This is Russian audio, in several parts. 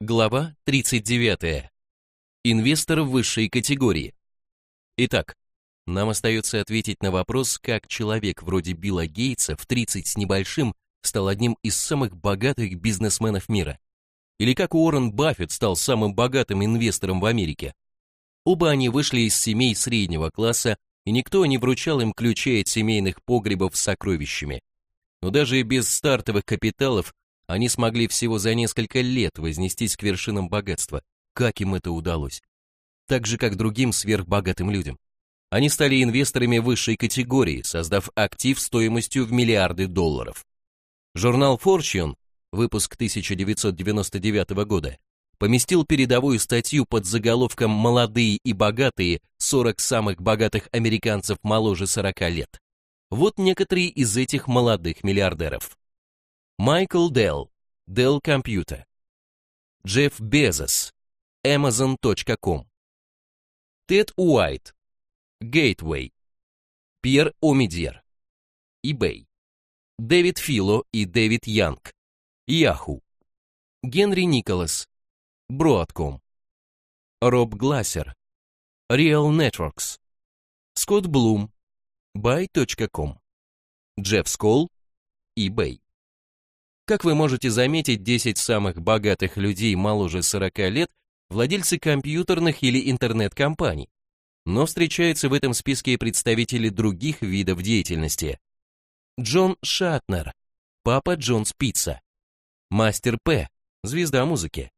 Глава 39. Инвестор высшей категории. Итак, нам остается ответить на вопрос, как человек вроде Билла Гейтса в 30 с небольшим стал одним из самых богатых бизнесменов мира. Или как Уоррен Баффет стал самым богатым инвестором в Америке. Оба они вышли из семей среднего класса, и никто не вручал им ключей от семейных погребов с сокровищами. Но даже без стартовых капиталов они смогли всего за несколько лет вознестись к вершинам богатства. Как им это удалось? Так же, как другим сверхбогатым людям. Они стали инвесторами высшей категории, создав актив стоимостью в миллиарды долларов. Журнал Fortune, выпуск 1999 года, поместил передовую статью под заголовком «Молодые и богатые. 40 самых богатых американцев моложе 40 лет». Вот некоторые из этих молодых миллиардеров. Майкл Делл, Dell Computer. Джефф Безос, Amazon.com. Тед Уайт, Gateway. Пьер Омидьер, eBay. Дэвид Фило и Дэвид Янг, Yahoo. Генри Николас, Broadcom. Роб Глассер, Real Networks. Скотт Блум, Buy.com. Джефф Сколл, eBay. Как вы можете заметить, 10 самых богатых людей моложе 40 лет – владельцы компьютерных или интернет-компаний. Но встречаются в этом списке и представители других видов деятельности. Джон Шатнер, папа Джон Спица. Мастер П, звезда музыки.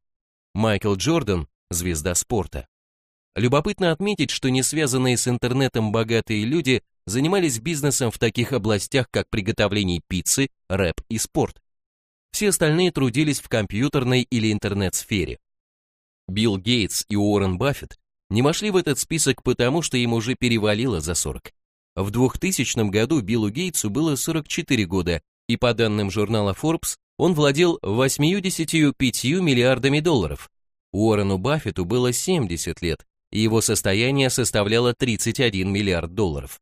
Майкл Джордан, звезда спорта. Любопытно отметить, что не связанные с интернетом богатые люди занимались бизнесом в таких областях, как приготовление пиццы, рэп и спорт. Все остальные трудились в компьютерной или интернет-сфере. Билл Гейтс и Уоррен Баффет не вошли в этот список потому, что им уже перевалило за 40. В 2000 году Биллу Гейтсу было 44 года, и по данным журнала Forbes, он владел 85 миллиардами долларов. Уоррену Баффету было 70 лет, и его состояние составляло 31 миллиард долларов.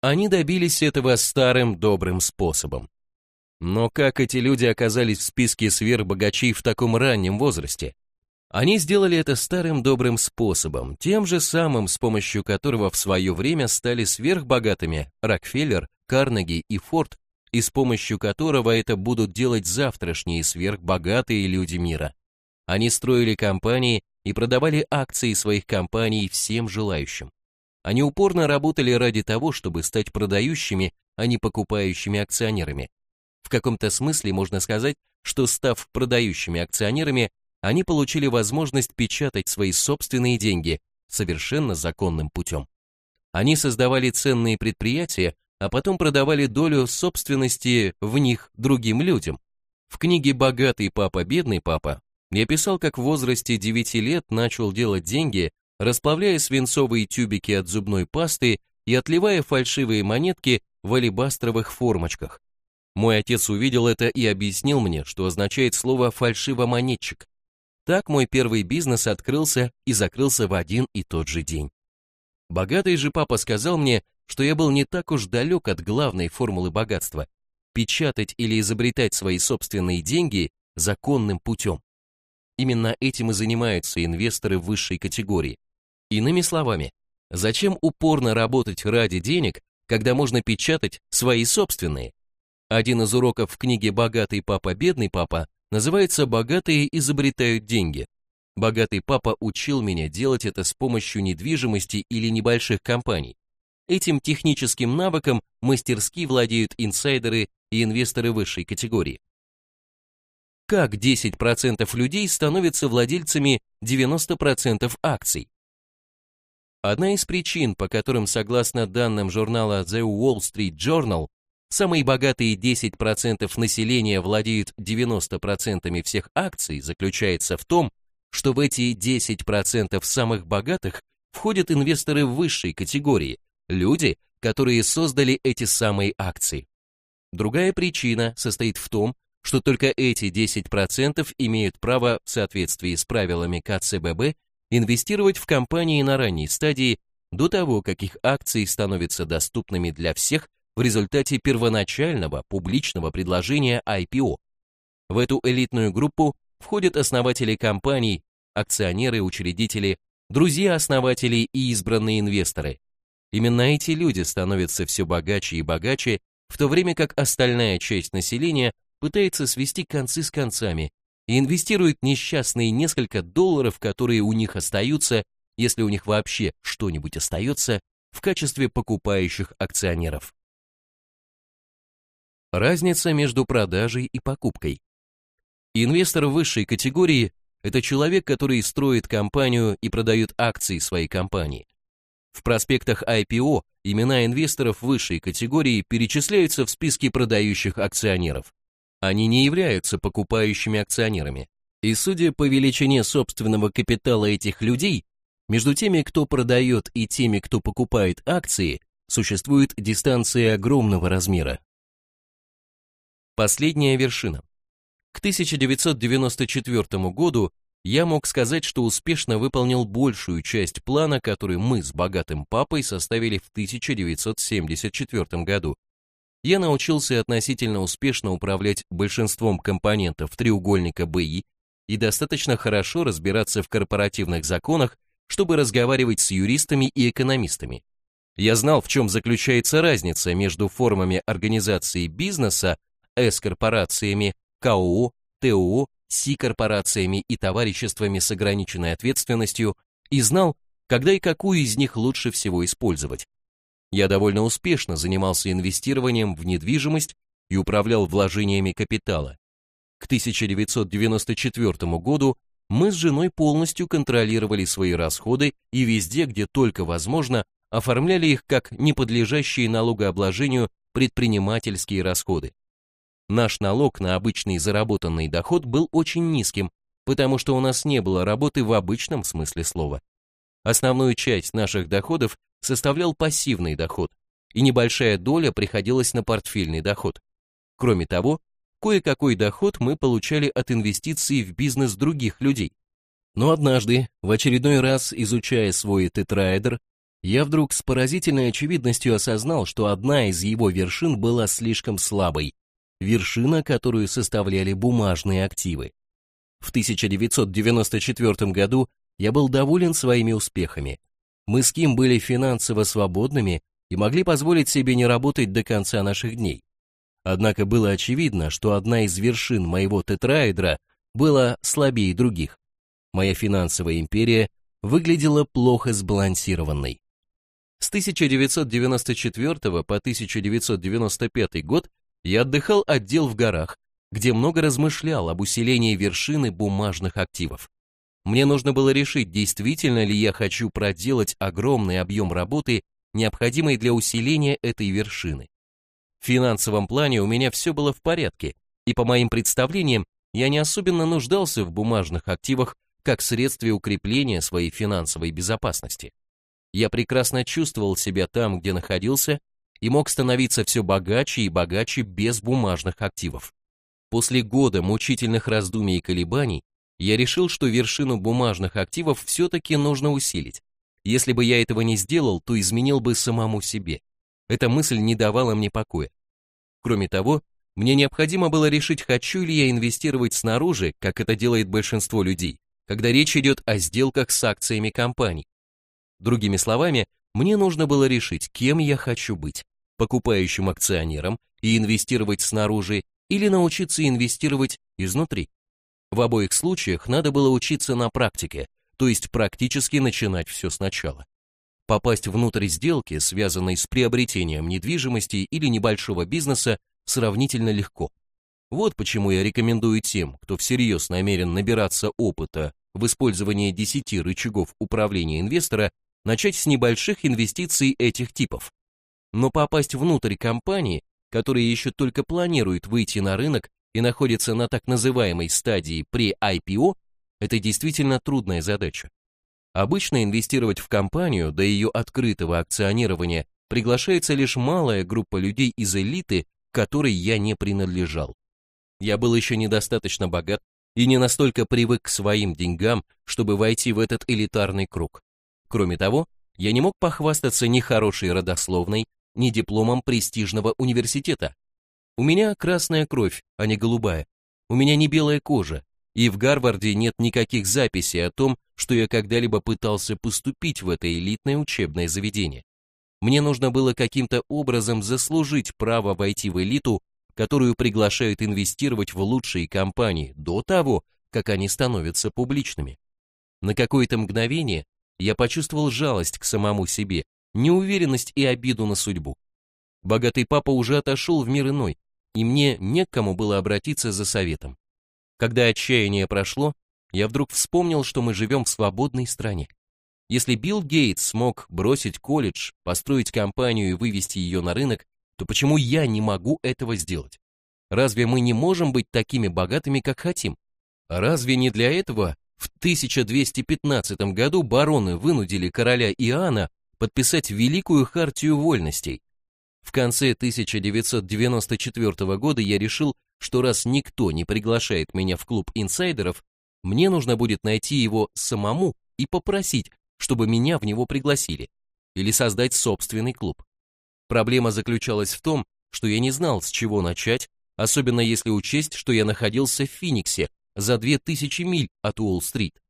Они добились этого старым добрым способом. Но как эти люди оказались в списке сверхбогачей в таком раннем возрасте? Они сделали это старым добрым способом, тем же самым, с помощью которого в свое время стали сверхбогатыми Рокфеллер, Карнеги и Форд, и с помощью которого это будут делать завтрашние сверхбогатые люди мира. Они строили компании и продавали акции своих компаний всем желающим. Они упорно работали ради того, чтобы стать продающими, а не покупающими акционерами. В каком-то смысле можно сказать, что став продающими акционерами, они получили возможность печатать свои собственные деньги совершенно законным путем. Они создавали ценные предприятия, а потом продавали долю собственности в них другим людям. В книге «Богатый папа, бедный папа» я писал, как в возрасте 9 лет начал делать деньги, расплавляя свинцовые тюбики от зубной пасты и отливая фальшивые монетки в алебастровых формочках. Мой отец увидел это и объяснил мне, что означает слово «фальшивомонетчик». Так мой первый бизнес открылся и закрылся в один и тот же день. Богатый же папа сказал мне, что я был не так уж далек от главной формулы богатства – печатать или изобретать свои собственные деньги законным путем. Именно этим и занимаются инвесторы высшей категории. Иными словами, зачем упорно работать ради денег, когда можно печатать свои собственные? Один из уроков в книге «Богатый папа, бедный папа» называется «Богатые изобретают деньги». Богатый папа учил меня делать это с помощью недвижимости или небольших компаний. Этим техническим навыком мастерски владеют инсайдеры и инвесторы высшей категории. Как 10% людей становятся владельцами 90% акций? Одна из причин, по которым, согласно данным журнала The Wall Street Journal, самые богатые 10% населения владеют 90% всех акций, заключается в том, что в эти 10% самых богатых входят инвесторы высшей категории, люди, которые создали эти самые акции. Другая причина состоит в том, что только эти 10% имеют право в соответствии с правилами КЦББ инвестировать в компании на ранней стадии до того, как их акции становятся доступными для всех в результате первоначального публичного предложения IPO. В эту элитную группу входят основатели компаний, акционеры, учредители, друзья основателей и избранные инвесторы. Именно эти люди становятся все богаче и богаче, в то время как остальная часть населения пытается свести концы с концами и инвестирует несчастные несколько долларов, которые у них остаются, если у них вообще что-нибудь остается, в качестве покупающих акционеров. Разница между продажей и покупкой. Инвестор высшей категории – это человек, который строит компанию и продает акции своей компании. В проспектах IPO имена инвесторов высшей категории перечисляются в списке продающих акционеров. Они не являются покупающими акционерами. И судя по величине собственного капитала этих людей, между теми, кто продает и теми, кто покупает акции, существует дистанция огромного размера. Последняя вершина. К 1994 году я мог сказать, что успешно выполнил большую часть плана, который мы с богатым папой составили в 1974 году. Я научился относительно успешно управлять большинством компонентов треугольника БИ и достаточно хорошо разбираться в корпоративных законах, чтобы разговаривать с юристами и экономистами. Я знал, в чем заключается разница между формами организации бизнеса с-корпорациями, КОО, ТОО, Си-корпорациями и товариществами с ограниченной ответственностью и знал, когда и какую из них лучше всего использовать. Я довольно успешно занимался инвестированием в недвижимость и управлял вложениями капитала. К 1994 году мы с женой полностью контролировали свои расходы и везде, где только возможно, оформляли их как неподлежащие налогообложению предпринимательские расходы. Наш налог на обычный заработанный доход был очень низким, потому что у нас не было работы в обычном смысле слова. Основную часть наших доходов составлял пассивный доход, и небольшая доля приходилась на портфельный доход. Кроме того, кое-какой доход мы получали от инвестиций в бизнес других людей. Но однажды, в очередной раз изучая свой тетраэдр, я вдруг с поразительной очевидностью осознал, что одна из его вершин была слишком слабой, вершина, которую составляли бумажные активы. В 1994 году я был доволен своими успехами. Мы с Ким были финансово свободными и могли позволить себе не работать до конца наших дней. Однако было очевидно, что одна из вершин моего тетраэдра была слабее других. Моя финансовая империя выглядела плохо сбалансированной. С 1994 по 1995 год я отдыхал отдел в горах, где много размышлял об усилении вершины бумажных активов. Мне нужно было решить, действительно ли я хочу проделать огромный объем работы, необходимый для усиления этой вершины. В финансовом плане у меня все было в порядке, и по моим представлениям, я не особенно нуждался в бумажных активах как средстве укрепления своей финансовой безопасности. Я прекрасно чувствовал себя там, где находился, и мог становиться все богаче и богаче без бумажных активов. После года мучительных раздумий и колебаний я решил, что вершину бумажных активов все-таки нужно усилить. Если бы я этого не сделал, то изменил бы самому себе. Эта мысль не давала мне покоя. Кроме того, мне необходимо было решить, хочу ли я инвестировать снаружи, как это делает большинство людей, когда речь идет о сделках с акциями компаний. Другими словами, мне нужно было решить, кем я хочу быть покупающим акционерам и инвестировать снаружи, или научиться инвестировать изнутри. В обоих случаях надо было учиться на практике, то есть практически начинать все сначала. Попасть внутрь сделки, связанной с приобретением недвижимости или небольшого бизнеса, сравнительно легко. Вот почему я рекомендую тем, кто всерьез намерен набираться опыта в использовании 10 рычагов управления инвестора, начать с небольших инвестиций этих типов. Но попасть внутрь компании, которая еще только планирует выйти на рынок и находится на так называемой стадии при IPO, это действительно трудная задача. Обычно инвестировать в компанию до ее открытого акционирования приглашается лишь малая группа людей из элиты, которой я не принадлежал. Я был еще недостаточно богат и не настолько привык к своим деньгам, чтобы войти в этот элитарный круг. Кроме того, я не мог похвастаться ни хорошей родословной, ни дипломом престижного университета. У меня красная кровь, а не голубая. У меня не белая кожа. и в Гарварде нет никаких записей о том, что я когда-либо пытался поступить в это элитное учебное заведение. Мне нужно было каким-то образом заслужить право войти в элиту, которую приглашают инвестировать в лучшие компании до того, как они становятся публичными. На какое-то мгновение я почувствовал жалость к самому себе, неуверенность и обиду на судьбу. Богатый папа уже отошел в мир иной, и мне не к кому было обратиться за советом. Когда отчаяние прошло, я вдруг вспомнил, что мы живем в свободной стране. Если Билл Гейтс смог бросить колледж, построить компанию и вывести ее на рынок, то почему я не могу этого сделать? Разве мы не можем быть такими богатыми, как хотим? Разве не для этого в 1215 году бароны вынудили короля Иоанна подписать Великую Хартию Вольностей? В конце 1994 года я решил, что раз никто не приглашает меня в клуб инсайдеров, мне нужно будет найти его самому и попросить, чтобы меня в него пригласили, или создать собственный клуб. Проблема заключалась в том, что я не знал, с чего начать, особенно если учесть, что я находился в Финиксе, за 2000 миль от Уолл-стрит.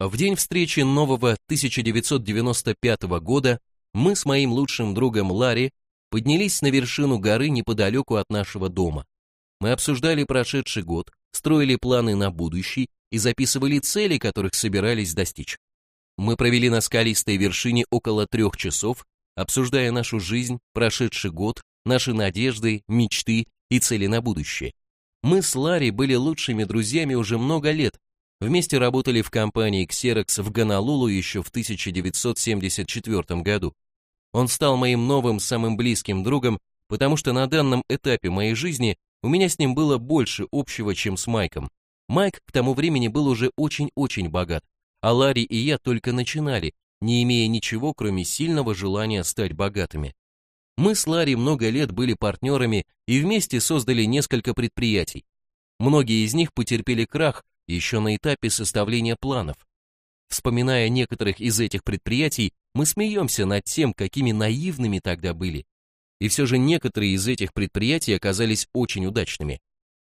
В день встречи нового 1995 года мы с моим лучшим другом Ларри поднялись на вершину горы неподалеку от нашего дома. Мы обсуждали прошедший год, строили планы на будущий и записывали цели, которых собирались достичь. Мы провели на скалистой вершине около трех часов, обсуждая нашу жизнь, прошедший год, наши надежды, мечты и цели на будущее. Мы с Ларри были лучшими друзьями уже много лет, вместе работали в компании Xerox в Гонолулу еще в 1974 году. Он стал моим новым самым близким другом, потому что на данном этапе моей жизни у меня с ним было больше общего, чем с Майком. Майк к тому времени был уже очень-очень богат, а Ларри и я только начинали, не имея ничего, кроме сильного желания стать богатыми. Мы с Ларри много лет были партнерами и вместе создали несколько предприятий. Многие из них потерпели крах еще на этапе составления планов. Вспоминая некоторых из этих предприятий, мы смеемся над тем, какими наивными тогда были. И все же некоторые из этих предприятий оказались очень удачными.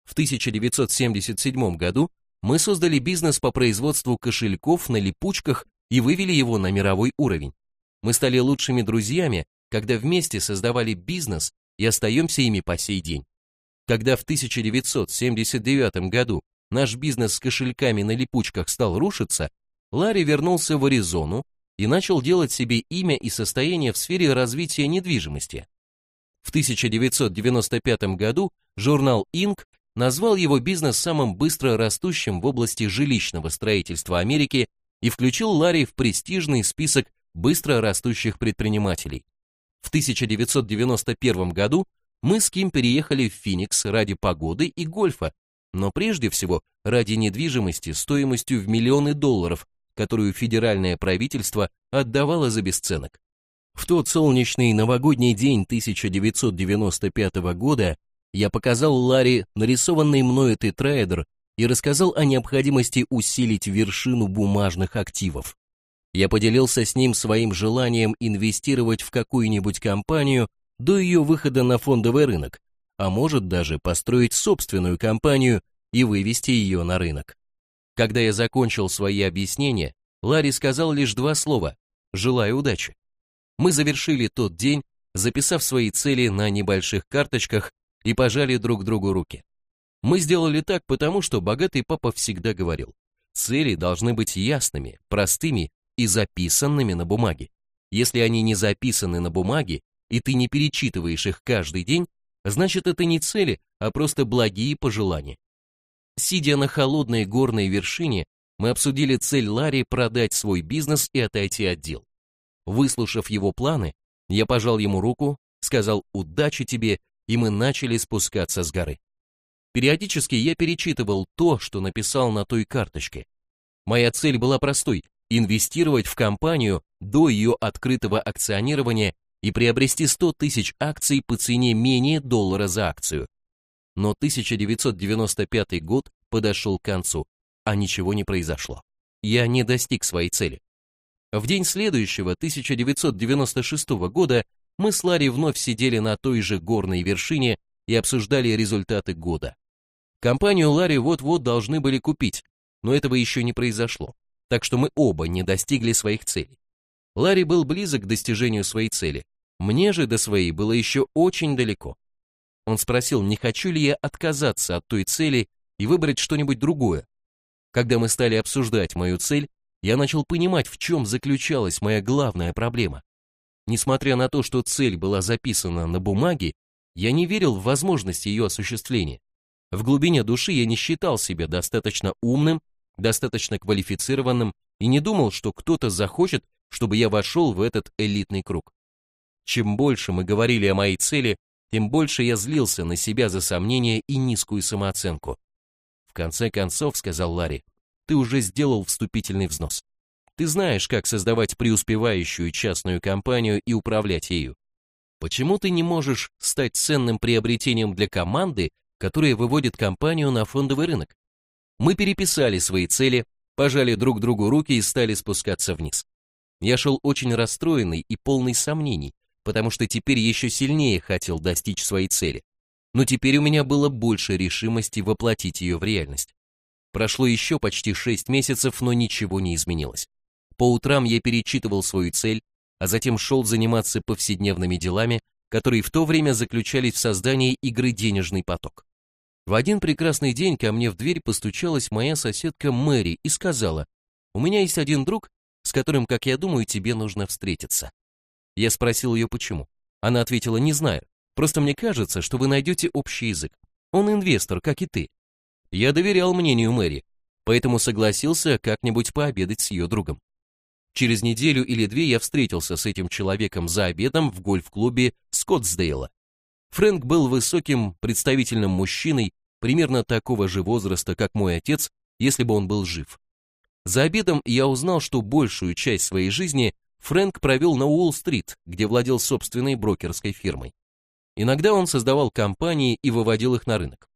В 1977 году мы создали бизнес по производству кошельков на липучках и вывели его на мировой уровень. Мы стали лучшими друзьями, когда вместе создавали бизнес и остаемся ими по сей день. Когда в 1979 году наш бизнес с кошельками на липучках стал рушиться, Ларри вернулся в Аризону и начал делать себе имя и состояние в сфере развития недвижимости. В 1995 году журнал Inc. назвал его бизнес самым быстро растущим в области жилищного строительства Америки и включил Ларри в престижный список быстро растущих предпринимателей. В 1991 году мы с Ким переехали в Феникс ради погоды и гольфа, но прежде всего ради недвижимости стоимостью в миллионы долларов, которую федеральное правительство отдавало за бесценок. В тот солнечный новогодний день 1995 года я показал Ларри нарисованный мною тетрайдер и рассказал о необходимости усилить вершину бумажных активов. Я поделился с ним своим желанием инвестировать в какую-нибудь компанию до ее выхода на фондовый рынок, а может даже построить собственную компанию и вывести ее на рынок. Когда я закончил свои объяснения, Ларри сказал лишь два слова «желаю удачи». Мы завершили тот день, записав свои цели на небольших карточках и пожали друг другу руки. Мы сделали так, потому что богатый папа всегда говорил, цели должны быть ясными, простыми и записанными на бумаге. Если они не записаны на бумаге, и ты не перечитываешь их каждый день, значит это не цели, а просто благие пожелания. Сидя на холодной горной вершине, мы обсудили цель Ларри продать свой бизнес и отойти от дел. Выслушав его планы, я пожал ему руку, сказал «удачи тебе», и мы начали спускаться с горы. Периодически я перечитывал то, что написал на той карточке. Моя цель была простой – инвестировать в компанию до ее открытого акционирования и приобрести 100 тысяч акций по цене менее доллара за акцию. Но 1995 год подошел к концу, а ничего не произошло. Я не достиг своей цели. В день следующего, 1996 года, мы с Ларри вновь сидели на той же горной вершине и обсуждали результаты года. Компанию Ларри вот-вот должны были купить, но этого еще не произошло, так что мы оба не достигли своих целей. Ларри был близок к достижению своей цели, мне же до своей было еще очень далеко. Он спросил, не хочу ли я отказаться от той цели и выбрать что-нибудь другое. Когда мы стали обсуждать мою цель, я начал понимать, в чем заключалась моя главная проблема. Несмотря на то, что цель была записана на бумаге, я не верил в возможность ее осуществления. В глубине души я не считал себя достаточно умным, достаточно квалифицированным и не думал, что кто-то захочет, чтобы я вошел в этот элитный круг. Чем больше мы говорили о моей цели, тем больше я злился на себя за сомнения и низкую самооценку. В конце концов, сказал Ларри, ты уже сделал вступительный взнос. Ты знаешь, как создавать преуспевающую частную компанию и управлять ею. Почему ты не можешь стать ценным приобретением для команды, которая выводит компанию на фондовый рынок? Мы переписали свои цели, пожали друг другу руки и стали спускаться вниз. Я шел очень расстроенный и полный сомнений, потому что теперь еще сильнее хотел достичь своей цели. Но теперь у меня было больше решимости воплотить ее в реальность. Прошло еще почти 6 месяцев, но ничего не изменилось. По утрам я перечитывал свою цель, а затем шел заниматься повседневными делами, которые в то время заключались в создании игры «Денежный поток». В один прекрасный день ко мне в дверь постучалась моя соседка Мэри и сказала, «У меня есть один друг, с которым, как я думаю, тебе нужно встретиться». Я спросил ее, почему. Она ответила, не знаю, просто мне кажется, что вы найдете общий язык. Он инвестор, как и ты. Я доверял мнению Мэри, поэтому согласился как-нибудь пообедать с ее другом. Через неделю или две я встретился с этим человеком за обедом в гольф-клубе Скоттсдейла. Фрэнк был высоким, представительным мужчиной, примерно такого же возраста, как мой отец, если бы он был жив. За обедом я узнал, что большую часть своей жизни Фрэнк провел на Уолл-стрит, где владел собственной брокерской фирмой. Иногда он создавал компании и выводил их на рынок.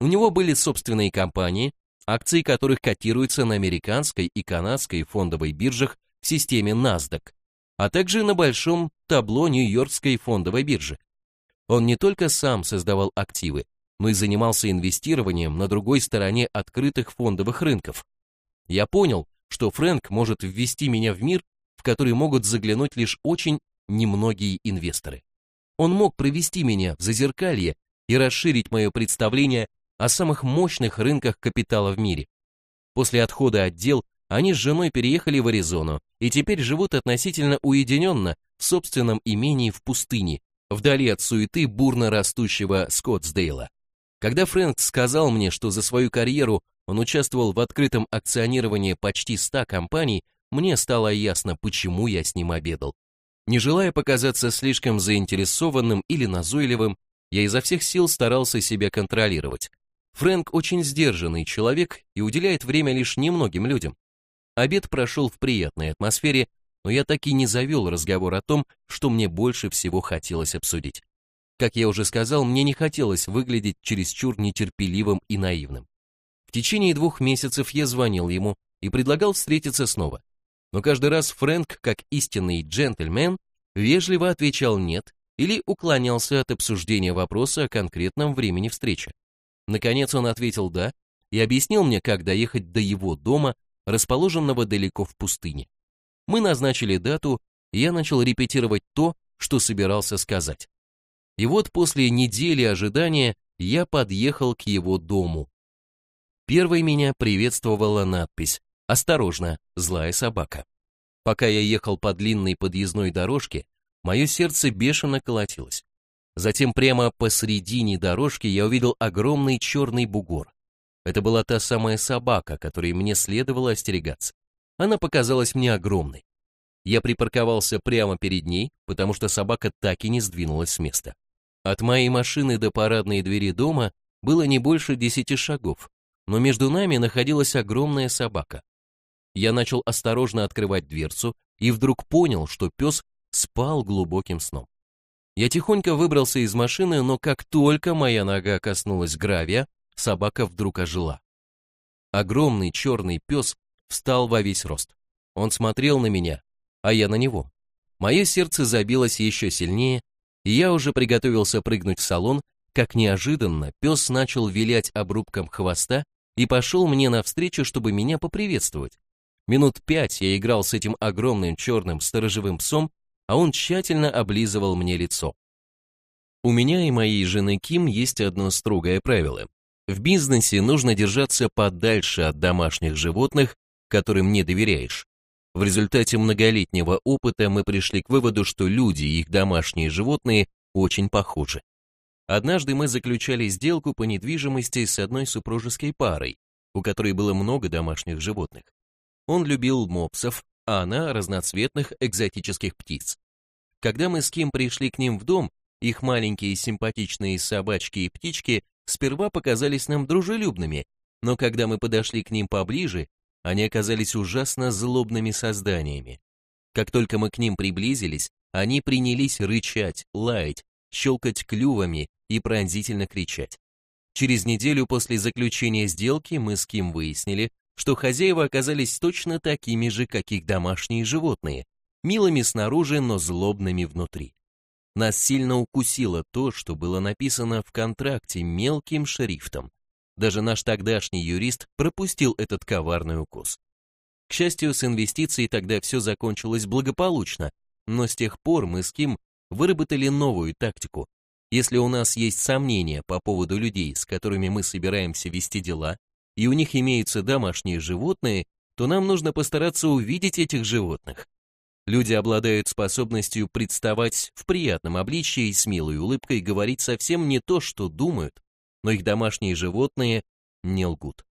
У него были собственные компании, акции которых котируются на американской и канадской фондовой биржах в системе NASDAQ, а также на большом табло Нью-Йоркской фондовой биржи. Он не только сам создавал активы, но и занимался инвестированием на другой стороне открытых фондовых рынков. Я понял, что Фрэнк может ввести меня в мир, в который могут заглянуть лишь очень немногие инвесторы. Он мог провести меня в зазеркалье и расширить мое представление о самых мощных рынках капитала в мире. После отхода от дел они с женой переехали в Аризону и теперь живут относительно уединенно в собственном имении в пустыне, вдали от суеты бурно растущего Скоттсдейла. Когда Фрэнк сказал мне, что за свою карьеру он участвовал в открытом акционировании почти 100 компаний, мне стало ясно, почему я с ним обедал. Не желая показаться слишком заинтересованным или назойливым, я изо всех сил старался себя контролировать. Фрэнк очень сдержанный человек и уделяет время лишь немногим людям. Обед прошел в приятной атмосфере, но я так и не завел разговор о том, что мне больше всего хотелось обсудить. Как я уже сказал, мне не хотелось выглядеть чересчур нетерпеливым и наивным. В течение двух месяцев я звонил ему и предлагал встретиться снова но каждый раз Фрэнк, как истинный джентльмен, вежливо отвечал «нет» или уклонялся от обсуждения вопроса о конкретном времени встречи. Наконец он ответил «да» и объяснил мне, как доехать до его дома, расположенного далеко в пустыне. Мы назначили дату, и я начал репетировать то, что собирался сказать. И вот после недели ожидания я подъехал к его дому. Первой меня приветствовала надпись Осторожно, злая собака. Пока я ехал по длинной подъездной дорожке, мое сердце бешено колотилось. Затем прямо посредине дорожки я увидел огромный черный бугор. Это была та самая собака, которой мне следовало остерегаться. Она показалась мне огромной. Я припарковался прямо перед ней, потому что собака так и не сдвинулась с места. От моей машины до парадной двери дома было не больше десяти шагов, но между нами находилась огромная собака. Я начал осторожно открывать дверцу и вдруг понял, что пес спал глубоким сном. Я тихонько выбрался из машины, но как только моя нога коснулась гравия, собака вдруг ожила. Огромный черный пес встал во весь рост. Он смотрел на меня, а я на него. Мое сердце забилось еще сильнее, и я уже приготовился прыгнуть в салон, как неожиданно пес начал вилять обрубком хвоста и пошел мне навстречу, чтобы меня поприветствовать. Минут пять я играл с этим огромным черным сторожевым псом, а он тщательно облизывал мне лицо. У меня и моей жены Ким есть одно строгое правило. В бизнесе нужно держаться подальше от домашних животных, которым не доверяешь. В результате многолетнего опыта мы пришли к выводу, что люди и их домашние животные очень похожи. Однажды мы заключали сделку по недвижимости с одной супружеской парой, у которой было много домашних животных. Он любил мопсов, а она разноцветных экзотических птиц. Когда мы с Ким пришли к ним в дом, их маленькие симпатичные собачки и птички сперва показались нам дружелюбными, но когда мы подошли к ним поближе, они оказались ужасно злобными созданиями. Как только мы к ним приблизились, они принялись рычать, лаять, щелкать клювами и пронзительно кричать. Через неделю после заключения сделки мы с Ким выяснили, что хозяева оказались точно такими же, как их домашние животные, милыми снаружи, но злобными внутри. Нас сильно укусило то, что было написано в контракте мелким шрифтом. Даже наш тогдашний юрист пропустил этот коварный укус. К счастью, с инвестицией тогда все закончилось благополучно, но с тех пор мы с Ким выработали новую тактику. Если у нас есть сомнения по поводу людей, с которыми мы собираемся вести дела, и у них имеются домашние животные, то нам нужно постараться увидеть этих животных. Люди обладают способностью представать в приятном обличии и с милой улыбкой говорить совсем не то, что думают, но их домашние животные не лгут.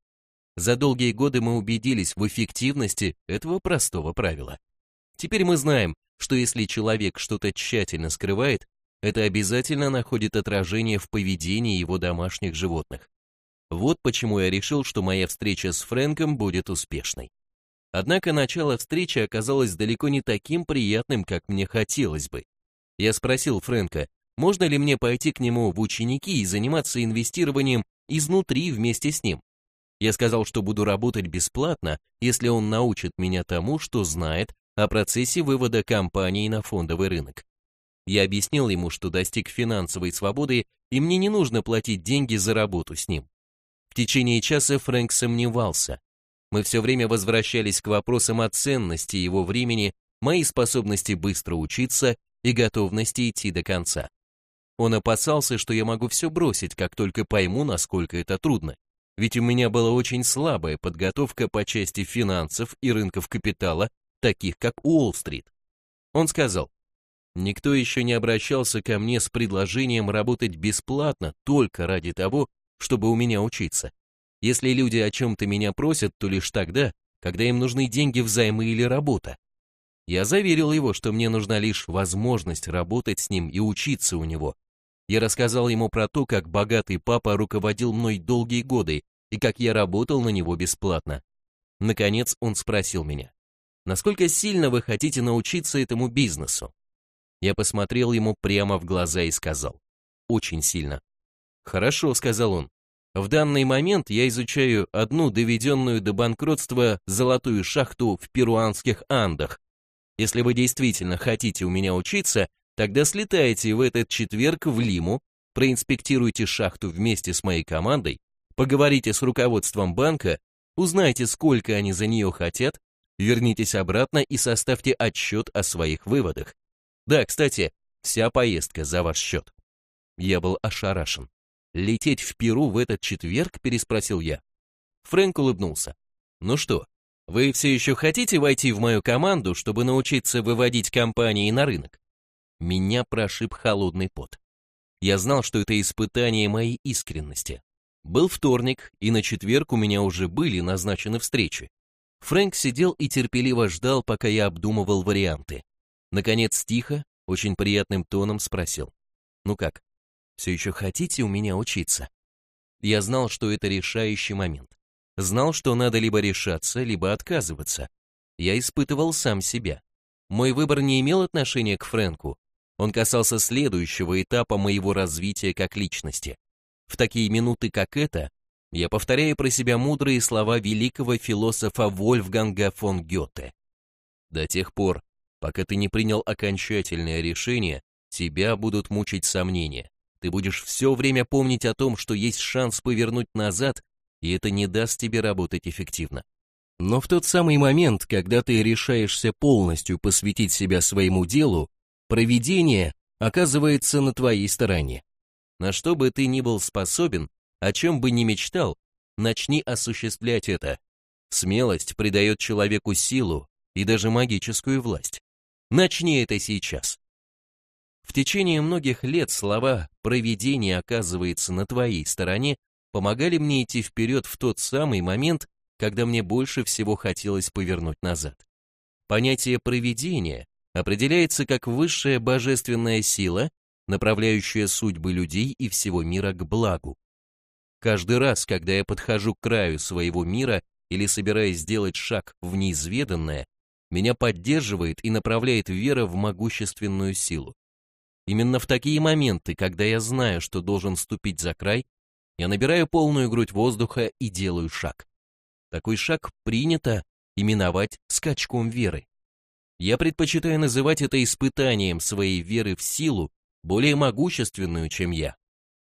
За долгие годы мы убедились в эффективности этого простого правила. Теперь мы знаем, что если человек что-то тщательно скрывает, это обязательно находит отражение в поведении его домашних животных. Вот почему я решил, что моя встреча с Фрэнком будет успешной. Однако начало встречи оказалось далеко не таким приятным, как мне хотелось бы. Я спросил Фрэнка, можно ли мне пойти к нему в ученики и заниматься инвестированием изнутри вместе с ним. Я сказал, что буду работать бесплатно, если он научит меня тому, что знает о процессе вывода компании на фондовый рынок. Я объяснил ему, что достиг финансовой свободы, и мне не нужно платить деньги за работу с ним. В течение часа Фрэнк сомневался. Мы все время возвращались к вопросам о ценности его времени, моей способности быстро учиться и готовности идти до конца. Он опасался, что я могу все бросить, как только пойму, насколько это трудно. Ведь у меня была очень слабая подготовка по части финансов и рынков капитала таких как Уолл-стрит. Он сказал, никто еще не обращался ко мне с предложением работать бесплатно только ради того, чтобы у меня учиться. Если люди о чем-то меня просят, то лишь тогда, когда им нужны деньги взаймы или работа. Я заверил его, что мне нужна лишь возможность работать с ним и учиться у него. Я рассказал ему про то, как богатый папа руководил мной долгие годы и как я работал на него бесплатно. Наконец он спросил меня, Насколько сильно вы хотите научиться этому бизнесу? Я посмотрел ему прямо в глаза и сказал, очень сильно. Хорошо, сказал он. В данный момент я изучаю одну доведенную до банкротства золотую шахту в перуанских Андах. Если вы действительно хотите у меня учиться, тогда слетайте в этот четверг в Лиму, проинспектируйте шахту вместе с моей командой, поговорите с руководством банка, узнайте, сколько они за нее хотят, Вернитесь обратно и составьте отчет о своих выводах. Да, кстати, вся поездка за ваш счет. Я был ошарашен. «Лететь в Перу в этот четверг?» – переспросил я. Фрэнк улыбнулся. «Ну что, вы все еще хотите войти в мою команду, чтобы научиться выводить компании на рынок?» Меня прошиб холодный пот. Я знал, что это испытание моей искренности. Был вторник, и на четверг у меня уже были назначены встречи. Фрэнк сидел и терпеливо ждал, пока я обдумывал варианты. Наконец, тихо, очень приятным тоном спросил. «Ну как, все еще хотите у меня учиться?» Я знал, что это решающий момент. Знал, что надо либо решаться, либо отказываться. Я испытывал сам себя. Мой выбор не имел отношения к Фрэнку. Он касался следующего этапа моего развития как личности. В такие минуты, как это, я повторяю про себя мудрые слова великого философа Вольфганга фон Гёте. До тех пор, пока ты не принял окончательное решение, тебя будут мучить сомнения. ты будешь все время помнить о том, что есть шанс повернуть назад, и это не даст тебе работать эффективно. Но в тот самый момент, когда ты решаешься полностью посвятить себя своему делу, проведение оказывается на твоей стороне. На что бы ты ни был способен, о чем бы ни мечтал, начни осуществлять это. Смелость придает человеку силу и даже магическую власть. Начни это сейчас. В течение многих лет слова «провидение оказывается на твоей стороне» помогали мне идти вперед в тот самый момент, когда мне больше всего хотелось повернуть назад. Понятие провидения определяется как высшая божественная сила, направляющая судьбы людей и всего мира к благу. Каждый раз, когда я подхожу к краю своего мира или собираюсь сделать шаг в неизведанное, меня поддерживает и направляет вера в могущественную силу. Именно в такие моменты, когда я знаю, что должен ступить за край, я набираю полную грудь воздуха и делаю шаг. Такой шаг принято именовать скачком веры. Я предпочитаю называть это испытанием своей веры в силу, более могущественную, чем я.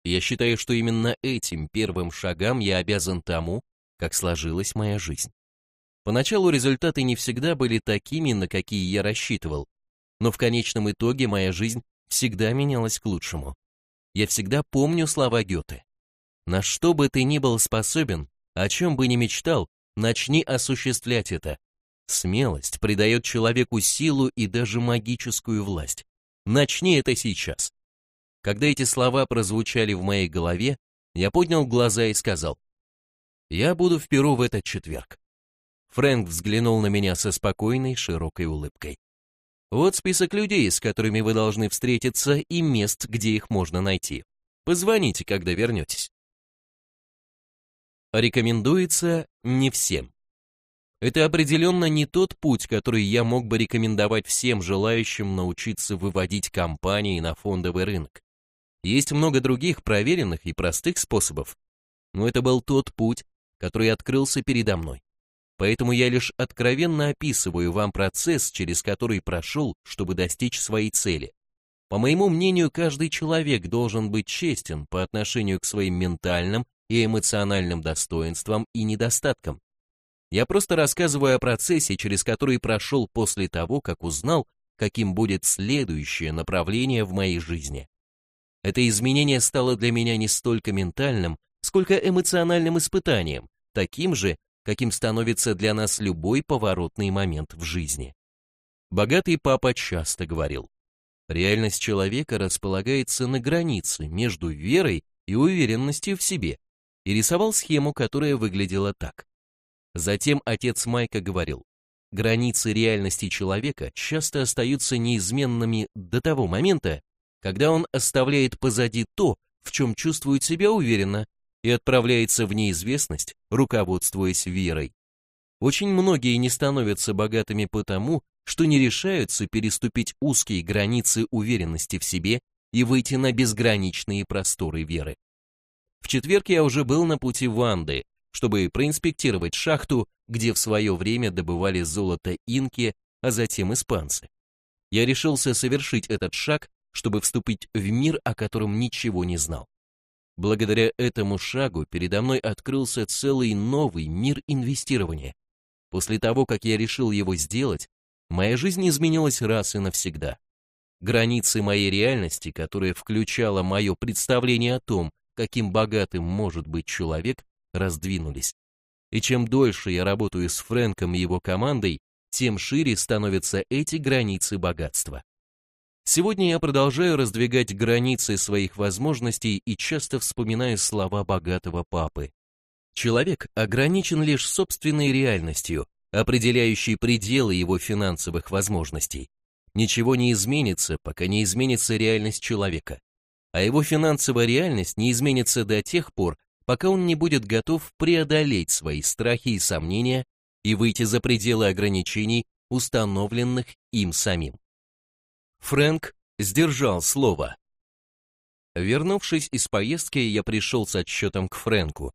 Я считаю, что именно этим первым шагам я обязан тому, как сложилась моя жизнь. Поначалу результаты не всегда были такими, на какие я рассчитывал, но в конечном итоге моя жизнь всегда менялась к лучшему. Я всегда помню слова Гёте. На что бы ты ни был способен, о чем бы ни мечтал, начни осуществлять это. Смелость придает человеку силу и даже магическую власть. Начни это сейчас. Когда эти слова прозвучали в моей голове, я поднял глаза и сказал, «Я буду в Перу в этот четверг». Фрэнк взглянул на меня со спокойной, широкой улыбкой. Вот список людей, с которыми вы должны встретиться, и мест, где их можно найти. Позвоните, когда вернетесь. Рекомендуется не всем. Это определенно не тот путь, который я мог бы рекомендовать всем желающим научиться выводить компании на фондовый рынок. Есть много других проверенных и простых способов, но это был тот путь, который открылся передо мной. Поэтому я лишь откровенно описываю вам процесс, через который прошел, чтобы достичь своей цели. По моему мнению, каждый человек должен быть честен по отношению к своим ментальным и эмоциональным достоинствам и недостаткам. Я просто рассказываю о процессе, через который прошел после того, как узнал, каким будет следующее направление в моей жизни. Это изменение стало для меня не столько ментальным, сколько эмоциональным испытанием, таким же, каким становится для нас любой поворотный момент в жизни. Богатый папа часто говорил, реальность человека располагается на границе между верой и уверенностью в себе, и рисовал схему, которая выглядела так. Затем отец Майка говорил, границы реальности человека часто остаются неизменными до того момента, когда он оставляет позади то, в чем чувствует себя уверенно, и отправляется в неизвестность, руководствуясь верой. Очень многие не становятся богатыми потому, что не решаются переступить узкие границы уверенности в себе и выйти на безграничные просторы веры. В четверг я уже был на пути в Анды, чтобы проинспектировать шахту, где в свое время добывали золото инки, а затем испанцы. Я решился совершить этот шаг, чтобы вступить в мир, о котором ничего не знал. Благодаря этому шагу передо мной открылся целый новый мир инвестирования. После того, как я решил его сделать, моя жизнь изменилась раз и навсегда. Границы моей реальности, которая включала мое представление о том, каким богатым может быть человек, раздвинулись. И чем дольше я работаю с Фрэнком и его командой, тем шире становятся эти границы богатства. Сегодня я продолжаю раздвигать границы своих возможностей и часто вспоминаю слова богатого папы. Человек ограничен лишь собственной реальностью, определяющей пределы его финансовых возможностей. Ничего не изменится, пока не изменится реальность человека. А его финансовая реальность не изменится до тех пор, пока он не будет готов преодолеть свои страхи и сомнения и выйти за пределы ограничений, установленных им самим. Фрэнк сдержал слово. Вернувшись из поездки, я пришел с отчетом к Фрэнку.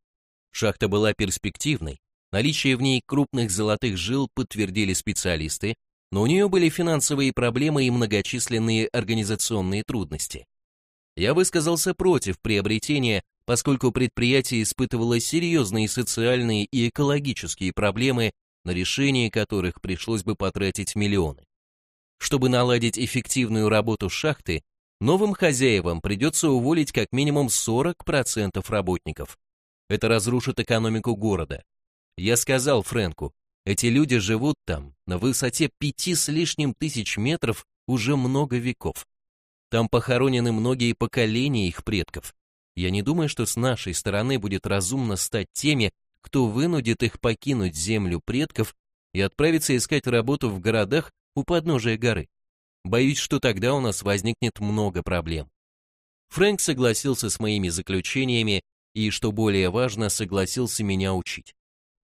Шахта была перспективной, наличие в ней крупных золотых жил подтвердили специалисты, но у нее были финансовые проблемы и многочисленные организационные трудности. Я высказался против приобретения, поскольку предприятие испытывало серьезные социальные и экологические проблемы, на решение которых пришлось бы потратить миллионы. Чтобы наладить эффективную работу шахты, новым хозяевам придется уволить как минимум 40% работников. Это разрушит экономику города. Я сказал Фрэнку, эти люди живут там, на высоте пяти с лишним тысяч метров, уже много веков. Там похоронены многие поколения их предков. Я не думаю, что с нашей стороны будет разумно стать теми, кто вынудит их покинуть землю предков и отправиться искать работу в городах у подножия горы. Боюсь, что тогда у нас возникнет много проблем. Фрэнк согласился с моими заключениями и, что более важно, согласился меня учить.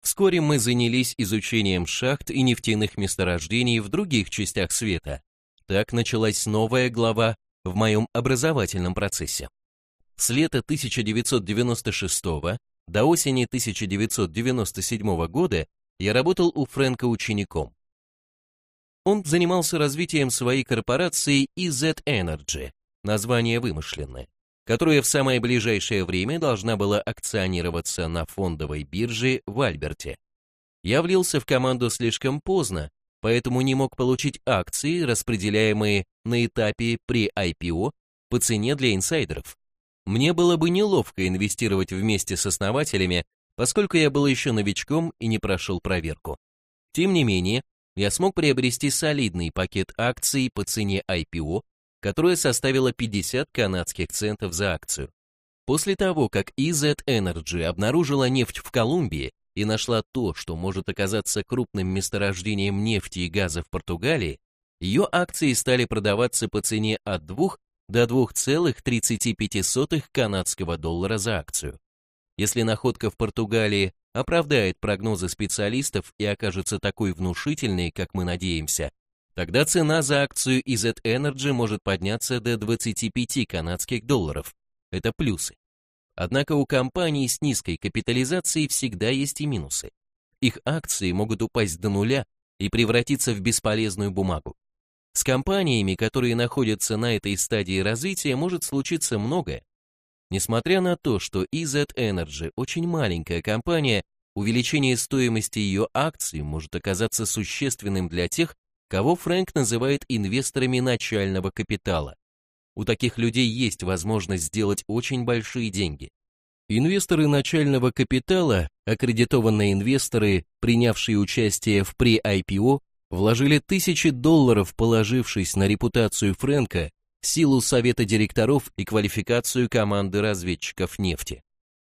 Вскоре мы занялись изучением шахт и нефтяных месторождений в других частях света. Так началась новая глава в моем образовательном процессе. С лета 1996 до осени 1997 года я работал у Фрэнка учеником. Он занимался развитием своей корпорации EZ Energy, название вымышленное, которая в самое ближайшее время должна была акционироваться на фондовой бирже в Альберте. Я влился в команду слишком поздно, поэтому не мог получить акции, распределяемые на этапе при IPO по цене для инсайдеров. Мне было бы неловко инвестировать вместе с основателями, поскольку я был еще новичком и не прошел проверку. Тем не менее, я смог приобрести солидный пакет акций по цене IPO, которая составила 50 канадских центов за акцию. После того, как EZ Energy обнаружила нефть в Колумбии и нашла то, что может оказаться крупным месторождением нефти и газа в Португалии, ее акции стали продаваться по цене от 2 до 2,35 канадского доллара за акцию. Если находка в Португалии оправдает прогнозы специалистов и окажется такой внушительной, как мы надеемся, тогда цена за акцию EZ Energy может подняться до 25 канадских долларов. Это плюсы. Однако у компаний с низкой капитализацией всегда есть и минусы. Их акции могут упасть до нуля и превратиться в бесполезную бумагу. С компаниями, которые находятся на этой стадии развития, может случиться многое. Несмотря на то, что EZ Energy очень маленькая компания, увеличение стоимости ее акций может оказаться существенным для тех, кого Фрэнк называет инвесторами начального капитала. У таких людей есть возможность сделать очень большие деньги. Инвесторы начального капитала, аккредитованные инвесторы, принявшие участие в pre-IPO, вложили тысячи долларов, положившись на репутацию Фрэнка, силу совета директоров и квалификацию команды разведчиков нефти.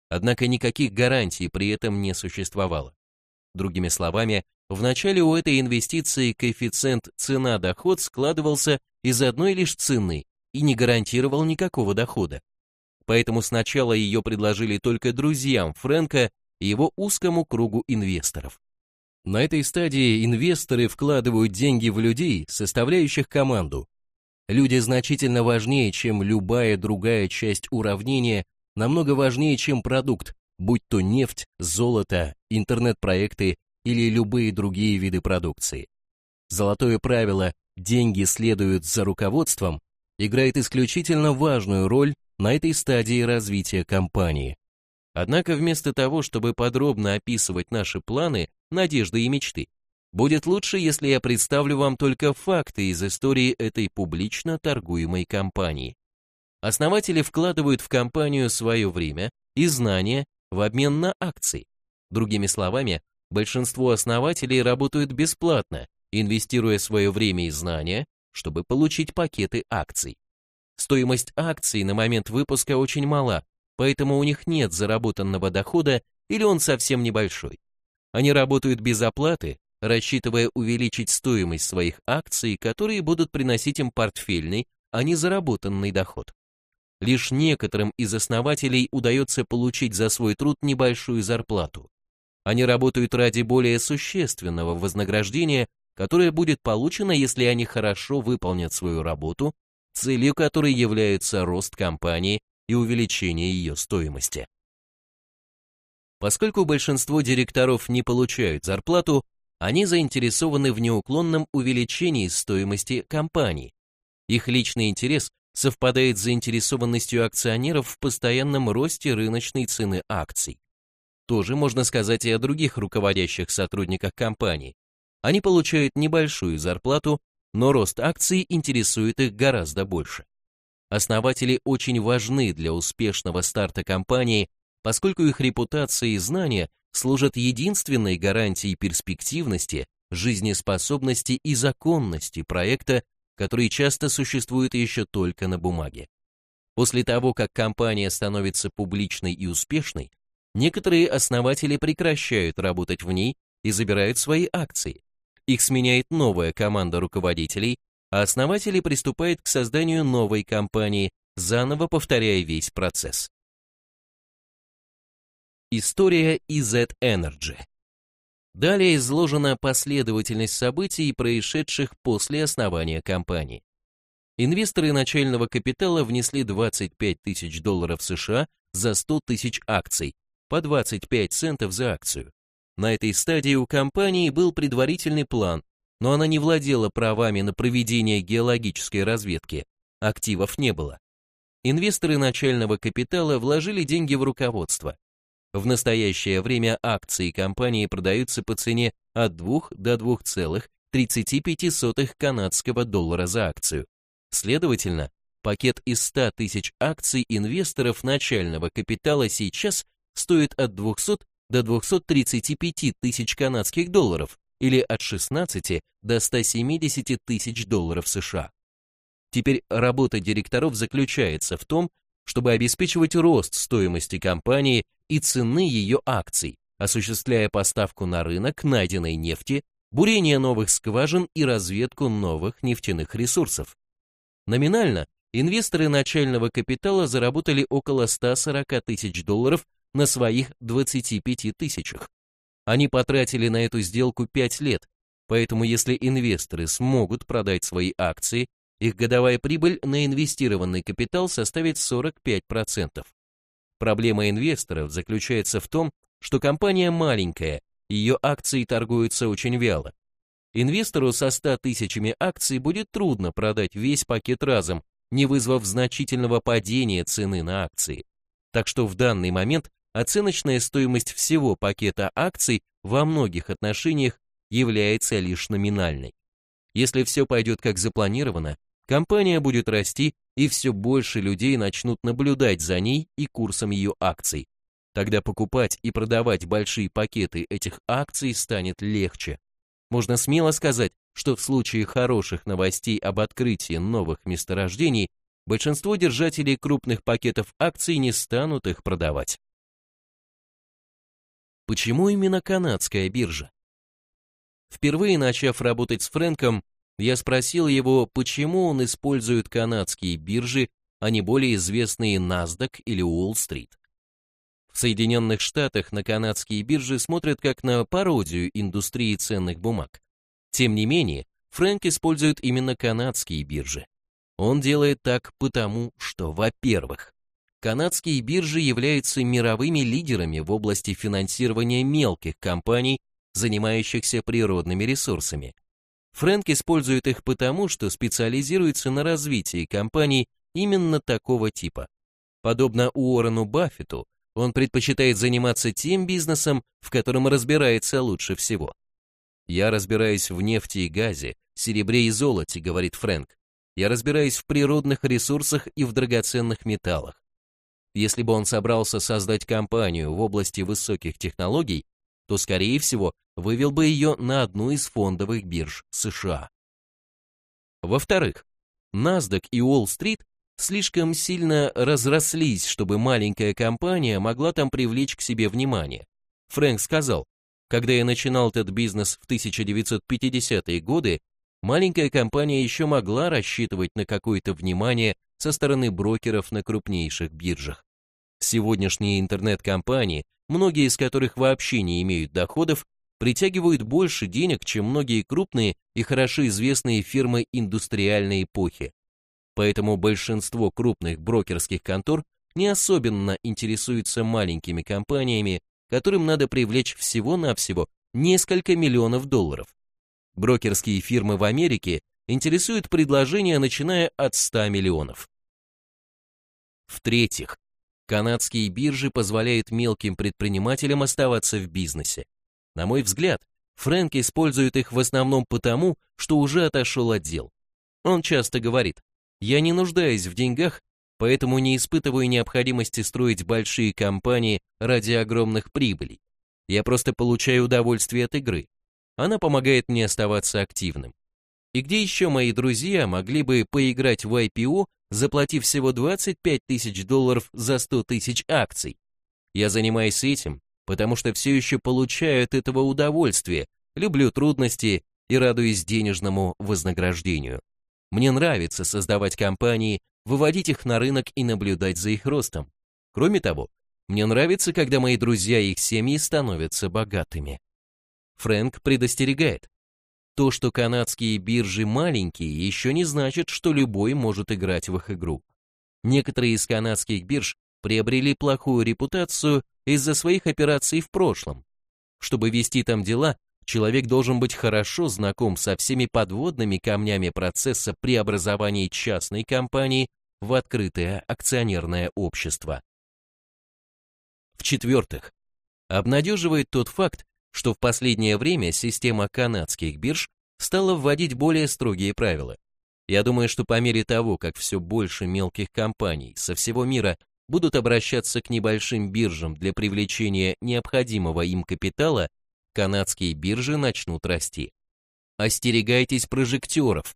Однако никаких гарантий при этом не существовало. Другими словами, в начале у этой инвестиции коэффициент цена-доход складывался из одной лишь цены и не гарантировал никакого дохода. Поэтому сначала ее предложили только друзьям Фрэнка и его узкому кругу инвесторов. На этой стадии инвесторы вкладывают деньги в людей, составляющих команду. Люди значительно важнее, чем любая другая часть уравнения, намного важнее, чем продукт, будь то нефть, золото, интернет-проекты или любые другие виды продукции. Золотое правило «деньги следуют за руководством» играет исключительно важную роль на этой стадии развития компании. Однако вместо того, чтобы подробно описывать наши планы, надежды и мечты, будет лучше, если я представлю вам только факты из истории этой публично торгуемой компании. Основатели вкладывают в компанию свое время и знания в обмен на акции. Другими словами, большинство основателей работают бесплатно, инвестируя свое время и знания, чтобы получить пакеты акций. Стоимость акций на момент выпуска очень мала, поэтому у них нет заработанного дохода или он совсем небольшой. Они работают без оплаты, рассчитывая увеличить стоимость своих акций, которые будут приносить им портфельный, а не заработанный доход. Лишь некоторым из основателей удается получить за свой труд небольшую зарплату. Они работают ради более существенного вознаграждения, которое будет получено, если они хорошо выполнят свою работу, целью которой является рост компании и увеличение ее стоимости. Поскольку большинство директоров не получают зарплату, они заинтересованы в неуклонном увеличении стоимости компании. Их личный интерес совпадает с заинтересованностью акционеров в постоянном росте рыночной цены акций. Тоже можно сказать и о других руководящих сотрудниках компании. Они получают небольшую зарплату, но рост акций интересует их гораздо больше. Основатели очень важны для успешного старта компании, поскольку их репутация и знания служат единственной гарантией перспективности, жизнеспособности и законности проекта, который часто существует еще только на бумаге. После того, как компания становится публичной и успешной, некоторые основатели прекращают работать в ней и забирают свои акции. Их сменяет новая команда руководителей, а основатели приступают к созданию новой компании, заново повторяя весь процесс. История EZ Energy Далее изложена последовательность событий, происшедших после основания компании. Инвесторы начального капитала внесли 25 тысяч долларов США за 100 тысяч акций, по 25 центов за акцию. На этой стадии у компании был предварительный план, но она не владела правами на проведение геологической разведки, активов не было. Инвесторы начального капитала вложили деньги в руководство. В настоящее время акции компании продаются по цене от 2 до 2,35 канадского доллара за акцию. Следовательно, пакет из 100 тысяч акций инвесторов начального капитала сейчас стоит от 200 до 235 тысяч канадских долларов или от 16 до 170 тысяч долларов США. Теперь работа директоров заключается в том, чтобы обеспечивать рост стоимости компании и цены ее акций, осуществляя поставку на рынок найденной нефти, бурение новых скважин и разведку новых нефтяных ресурсов. Номинально инвесторы начального капитала заработали около 140 тысяч долларов на своих 25 тысячах. Они потратили на эту сделку 5 лет, поэтому если инвесторы смогут продать свои акции их годовая прибыль на инвестированный капитал составит 45%. Проблема инвесторов заключается в том, что компания маленькая, ее акции торгуются очень вяло. Инвестору со 100 тысячами акций будет трудно продать весь пакет разом, не вызвав значительного падения цены на акции. Так что в данный момент оценочная стоимость всего пакета акций во многих отношениях является лишь номинальной. Если все пойдет как запланировано, Компания будет расти, и все больше людей начнут наблюдать за ней и курсом ее акций. Тогда покупать и продавать большие пакеты этих акций станет легче. Можно смело сказать, что в случае хороших новостей об открытии новых месторождений, большинство держателей крупных пакетов акций не станут их продавать. Почему именно канадская биржа? Впервые начав работать с Фрэнком, я спросил его, почему он использует канадские биржи, а не более известные NASDAQ или Уолл-стрит. В Соединенных Штатах на канадские биржи смотрят как на пародию индустрии ценных бумаг. Тем не менее, Фрэнк использует именно канадские биржи. Он делает так потому, что, во-первых, канадские биржи являются мировыми лидерами в области финансирования мелких компаний, занимающихся природными ресурсами. Фрэнк использует их потому, что специализируется на развитии компаний именно такого типа. Подобно Уоррену Баффету, он предпочитает заниматься тем бизнесом, в котором разбирается лучше всего. «Я разбираюсь в нефти и газе, серебре и золоте», — говорит Фрэнк. «Я разбираюсь в природных ресурсах и в драгоценных металлах». Если бы он собрался создать компанию в области высоких технологий, то, скорее всего, вывел бы ее на одну из фондовых бирж США. Во-вторых, NASDAQ и Уолл-стрит слишком сильно разрослись, чтобы маленькая компания могла там привлечь к себе внимание. Фрэнк сказал, когда я начинал этот бизнес в 1950-е годы, маленькая компания еще могла рассчитывать на какое-то внимание со стороны брокеров на крупнейших биржах. Сегодняшние интернет-компании, многие из которых вообще не имеют доходов, притягивают больше денег, чем многие крупные и хорошо известные фирмы индустриальной эпохи. Поэтому большинство крупных брокерских контор не особенно интересуются маленькими компаниями, которым надо привлечь всего-навсего несколько миллионов долларов. Брокерские фирмы в Америке интересуют предложения, начиная от 100 миллионов. В-третьих, канадские биржи позволяют мелким предпринимателям оставаться в бизнесе. На мой взгляд, Фрэнк использует их в основном потому, что уже отошел от дел. Он часто говорит, «Я не нуждаюсь в деньгах, поэтому не испытываю необходимости строить большие компании ради огромных прибылей. Я просто получаю удовольствие от игры. Она помогает мне оставаться активным. И где еще мои друзья могли бы поиграть в IPO, заплатив всего 25 тысяч долларов за 100 тысяч акций? Я занимаюсь этим, потому что все еще получаю от этого удовольствие, люблю трудности и радуюсь денежному вознаграждению. Мне нравится создавать компании, выводить их на рынок и наблюдать за их ростом. Кроме того, мне нравится, когда мои друзья и их семьи становятся богатыми. Фрэнк предостерегает. То, что канадские биржи маленькие, еще не значит, что любой может играть в их игру. Некоторые из канадских бирж приобрели плохую репутацию из-за своих операций в прошлом. Чтобы вести там дела, человек должен быть хорошо знаком со всеми подводными камнями процесса преобразования частной компании в открытое акционерное общество. В-четвертых, обнадеживает тот факт, что в последнее время система канадских бирж стала вводить более строгие правила. Я думаю, что по мере того, как все больше мелких компаний со всего мира будут обращаться к небольшим биржам для привлечения необходимого им капитала, канадские биржи начнут расти. Остерегайтесь прожекторов.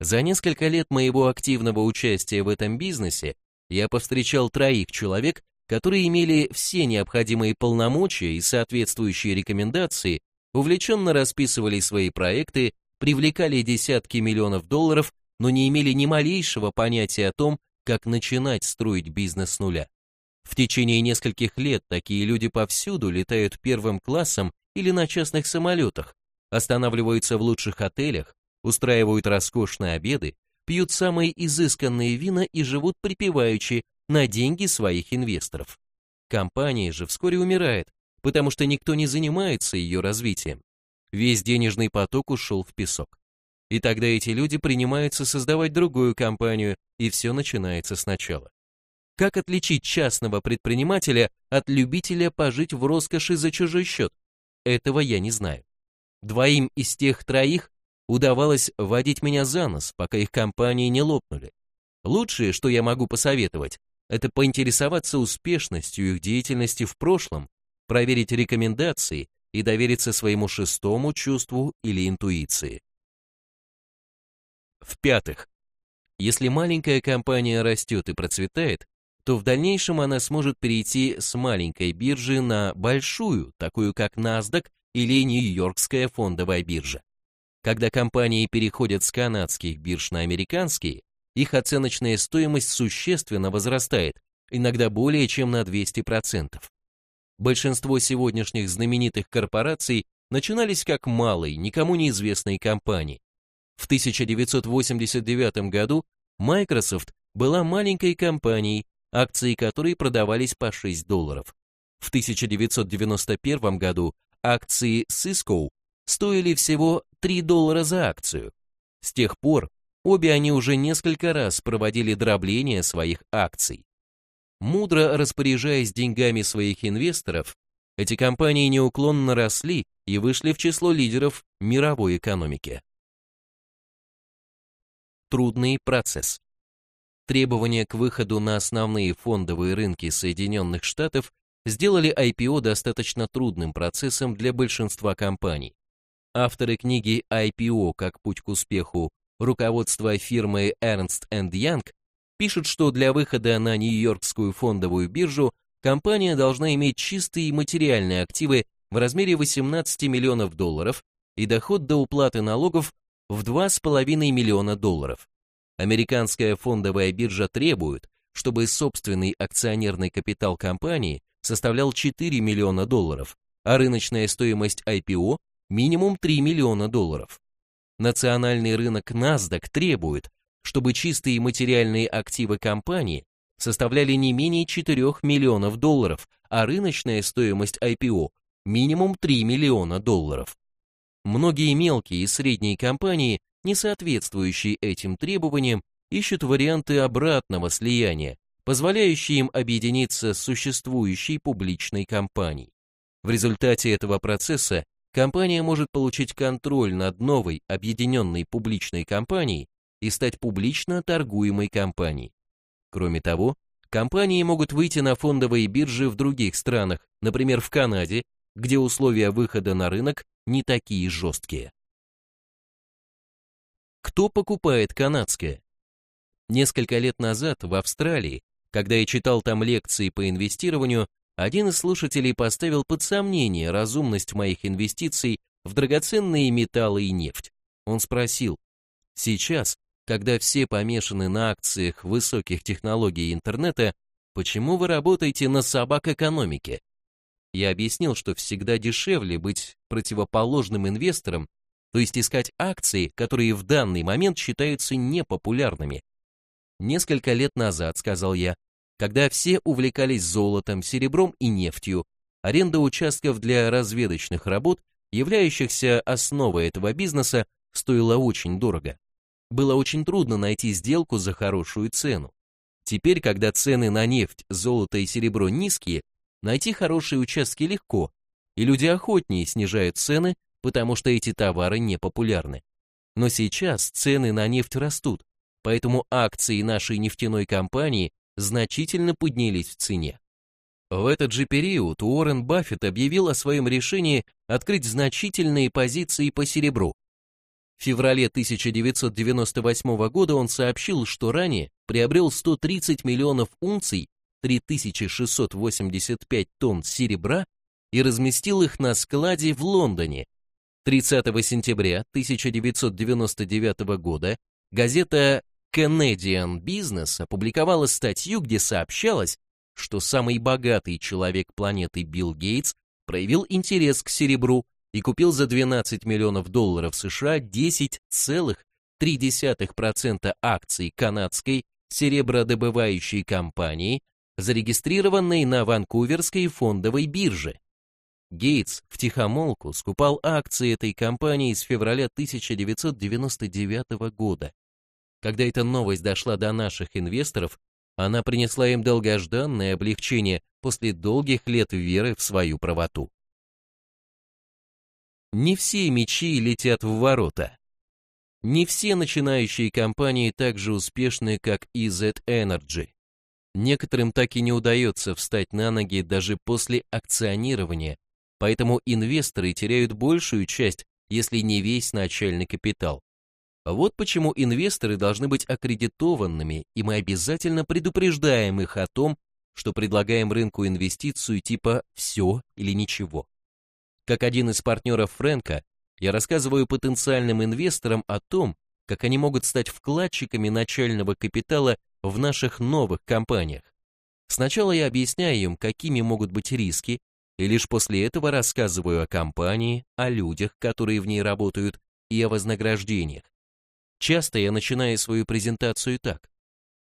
За несколько лет моего активного участия в этом бизнесе я повстречал троих человек, которые имели все необходимые полномочия и соответствующие рекомендации, увлеченно расписывали свои проекты, привлекали десятки миллионов долларов, но не имели ни малейшего понятия о том, как начинать строить бизнес с нуля. В течение нескольких лет такие люди повсюду летают первым классом или на частных самолетах, останавливаются в лучших отелях, устраивают роскошные обеды, пьют самые изысканные вина и живут припеваючи на деньги своих инвесторов. Компания же вскоре умирает, потому что никто не занимается ее развитием. Весь денежный поток ушел в песок. И тогда эти люди принимаются создавать другую компанию, и все начинается сначала. Как отличить частного предпринимателя от любителя пожить в роскоши за чужой счет? Этого я не знаю. Двоим из тех троих удавалось водить меня за нос, пока их компании не лопнули. Лучшее, что я могу посоветовать, это поинтересоваться успешностью их деятельности в прошлом, проверить рекомендации и довериться своему шестому чувству или интуиции. В-пятых, если маленькая компания растет и процветает, то в дальнейшем она сможет перейти с маленькой биржи на большую, такую как NASDAQ или Нью-Йоркская фондовая биржа. Когда компании переходят с канадских бирж на американские, их оценочная стоимость существенно возрастает, иногда более чем на 200%. Большинство сегодняшних знаменитых корпораций начинались как малые, никому неизвестные компании. В 1989 году Microsoft была маленькой компанией, акции которой продавались по 6 долларов. В 1991 году акции Cisco стоили всего 3 доллара за акцию. С тех пор Обе они уже несколько раз проводили дробление своих акций. Мудро распоряжаясь деньгами своих инвесторов, эти компании неуклонно росли и вышли в число лидеров мировой экономики. Трудный процесс. Требования к выходу на основные фондовые рынки Соединенных Штатов сделали IPO достаточно трудным процессом для большинства компаний. Авторы книги IPO как путь к успеху руководство фирмы Ernst Young пишет, что для выхода на Нью-Йоркскую фондовую биржу компания должна иметь чистые материальные активы в размере 18 миллионов долларов и доход до уплаты налогов в 2,5 миллиона долларов. Американская фондовая биржа требует, чтобы собственный акционерный капитал компании составлял 4 миллиона долларов, а рыночная стоимость IPO минимум 3 миллиона долларов. Национальный рынок NASDAQ требует, чтобы чистые материальные активы компании составляли не менее 4 миллионов долларов, а рыночная стоимость IPO минимум 3 миллиона долларов. Многие мелкие и средние компании, не соответствующие этим требованиям, ищут варианты обратного слияния, позволяющий им объединиться с существующей публичной компанией. В результате этого процесса компания может получить контроль над новой объединенной публичной компанией и стать публично торгуемой компанией. Кроме того, компании могут выйти на фондовые биржи в других странах, например, в Канаде, где условия выхода на рынок не такие жесткие. Кто покупает канадское? Несколько лет назад в Австралии, когда я читал там лекции по инвестированию, один из слушателей поставил под сомнение разумность моих инвестиций в драгоценные металлы и нефть. Он спросил, сейчас, когда все помешаны на акциях высоких технологий интернета, почему вы работаете на собак экономике? Я объяснил, что всегда дешевле быть противоположным инвестором, то есть искать акции, которые в данный момент считаются непопулярными. Несколько лет назад, сказал я, когда все увлекались золотом, серебром и нефтью, аренда участков для разведочных работ, являющихся основой этого бизнеса, стоила очень дорого. Было очень трудно найти сделку за хорошую цену. Теперь, когда цены на нефть, золото и серебро низкие, найти хорошие участки легко, и люди охотнее снижают цены, потому что эти товары не популярны. Но сейчас цены на нефть растут, поэтому акции нашей нефтяной компании значительно поднялись в цене. В этот же период Уоррен Баффет объявил о своем решении открыть значительные позиции по серебру. В феврале 1998 года он сообщил, что ранее приобрел 130 миллионов унций, 3685 тонн серебра и разместил их на складе в Лондоне. 30 сентября 1999 года газета Canadian Business опубликовала статью, где сообщалось, что самый богатый человек планеты Билл Гейтс проявил интерес к серебру и купил за 12 миллионов долларов США 10,3% акций канадской серебродобывающей компании, зарегистрированной на Ванкуверской фондовой бирже. Гейтс в тихомолку скупал акции этой компании с февраля 1999 года. Когда эта новость дошла до наших инвесторов, она принесла им долгожданное облегчение после долгих лет веры в свою правоту. Не все мечи летят в ворота. Не все начинающие компании так же успешны, как EZ Energy. Некоторым так и не удается встать на ноги даже после акционирования, поэтому инвесторы теряют большую часть, если не весь начальный капитал. Вот почему инвесторы должны быть аккредитованными, и мы обязательно предупреждаем их о том, что предлагаем рынку инвестицию типа «все или ничего». Как один из партнеров Фрэнка, я рассказываю потенциальным инвесторам о том, как они могут стать вкладчиками начального капитала в наших новых компаниях. Сначала я объясняю им, какими могут быть риски, и лишь после этого рассказываю о компании, о людях, которые в ней работают, и о вознаграждениях. Часто я начинаю свою презентацию так.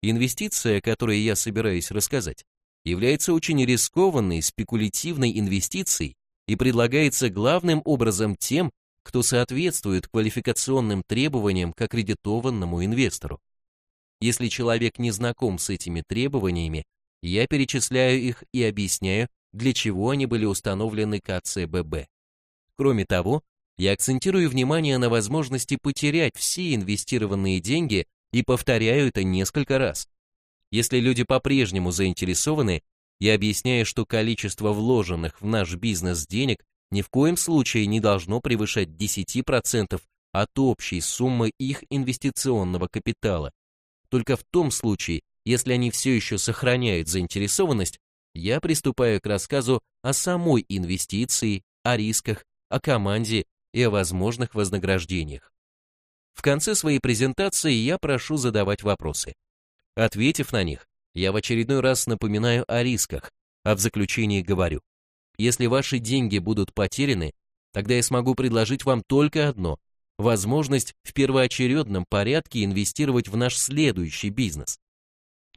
Инвестиция, о которой я собираюсь рассказать, является очень рискованной, спекулятивной инвестицией и предлагается главным образом тем, кто соответствует квалификационным требованиям к аккредитованному инвестору. Если человек не знаком с этими требованиями, я перечисляю их и объясняю, для чего они были установлены КЦББ. Кроме того, я акцентирую внимание на возможности потерять все инвестированные деньги и повторяю это несколько раз. Если люди по-прежнему заинтересованы, я объясняю, что количество вложенных в наш бизнес денег ни в коем случае не должно превышать 10% от общей суммы их инвестиционного капитала. Только в том случае, если они все еще сохраняют заинтересованность, я приступаю к рассказу о самой инвестиции, о рисках, о команде и о возможных вознаграждениях. В конце своей презентации я прошу задавать вопросы. Ответив на них, я в очередной раз напоминаю о рисках, а в заключении говорю, если ваши деньги будут потеряны, тогда я смогу предложить вам только одно – возможность в первоочередном порядке инвестировать в наш следующий бизнес.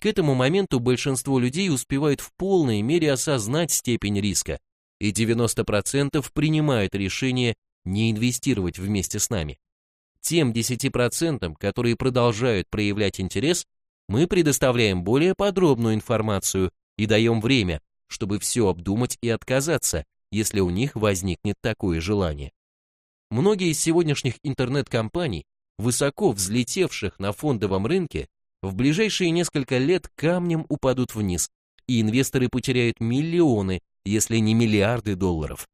К этому моменту большинство людей успевают в полной мере осознать степень риска, и 90% принимают решение не инвестировать вместе с нами. Тем 10%, которые продолжают проявлять интерес, мы предоставляем более подробную информацию и даем время, чтобы все обдумать и отказаться, если у них возникнет такое желание. Многие из сегодняшних интернет-компаний, высоко взлетевших на фондовом рынке, в ближайшие несколько лет камнем упадут вниз, и инвесторы потеряют миллионы, если не миллиарды долларов.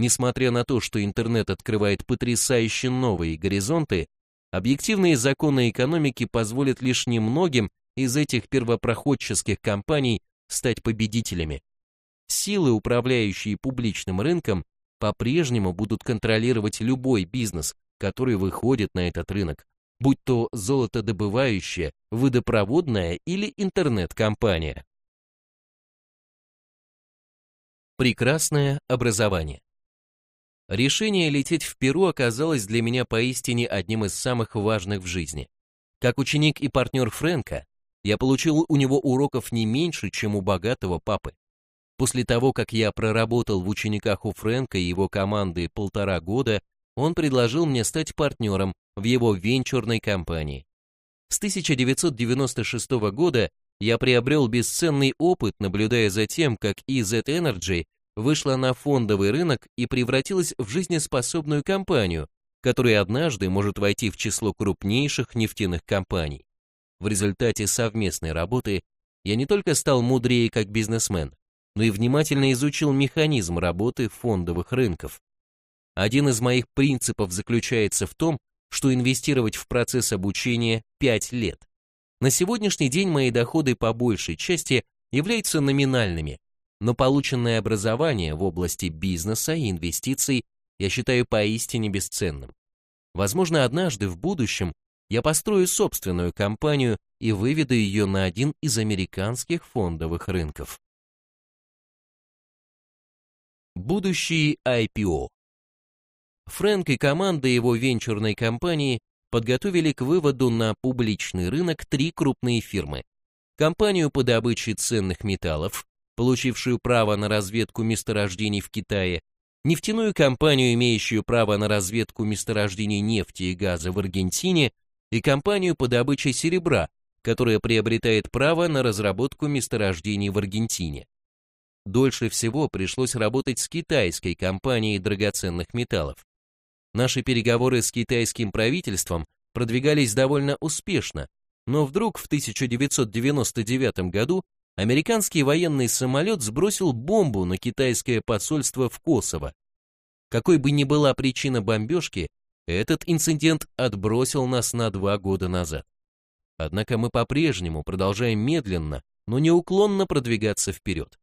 Несмотря на то, что интернет открывает потрясающе новые горизонты, объективные законы экономики позволят лишь немногим из этих первопроходческих компаний стать победителями. Силы, управляющие публичным рынком, по-прежнему будут контролировать любой бизнес, который выходит на этот рынок, будь то золотодобывающая, водопроводная или интернет-компания. Прекрасное образование. Решение лететь в Перу оказалось для меня поистине одним из самых важных в жизни. Как ученик и партнер Фрэнка, я получил у него уроков не меньше, чем у богатого папы. После того, как я проработал в учениках у Фрэнка и его команды полтора года, он предложил мне стать партнером в его венчурной компании. С 1996 года я приобрел бесценный опыт, наблюдая за тем, как EZ Energy вышла на фондовый рынок и превратилась в жизнеспособную компанию, которая однажды может войти в число крупнейших нефтяных компаний. В результате совместной работы я не только стал мудрее как бизнесмен, но и внимательно изучил механизм работы фондовых рынков. Один из моих принципов заключается в том, что инвестировать в процесс обучения 5 лет. На сегодняшний день мои доходы по большей части являются номинальными, но полученное образование в области бизнеса и инвестиций я считаю поистине бесценным. Возможно, однажды в будущем я построю собственную компанию и выведу ее на один из американских фондовых рынков. Будущий IPO Фрэнк и команда его венчурной компании подготовили к выводу на публичный рынок три крупные фирмы. Компанию по добыче ценных металлов, получившую право на разведку месторождений в Китае, нефтяную компанию, имеющую право на разведку месторождений нефти и газа в Аргентине, и компанию по добыче серебра, которая приобретает право на разработку месторождений в Аргентине. Дольше всего пришлось работать с китайской компанией драгоценных металлов. Наши переговоры с китайским правительством продвигались довольно успешно, но вдруг в 1999 году американский военный самолет сбросил бомбу на китайское посольство в Косово. Какой бы ни была причина бомбежки, этот инцидент отбросил нас на два года назад. Однако мы по-прежнему продолжаем медленно, но неуклонно продвигаться вперед.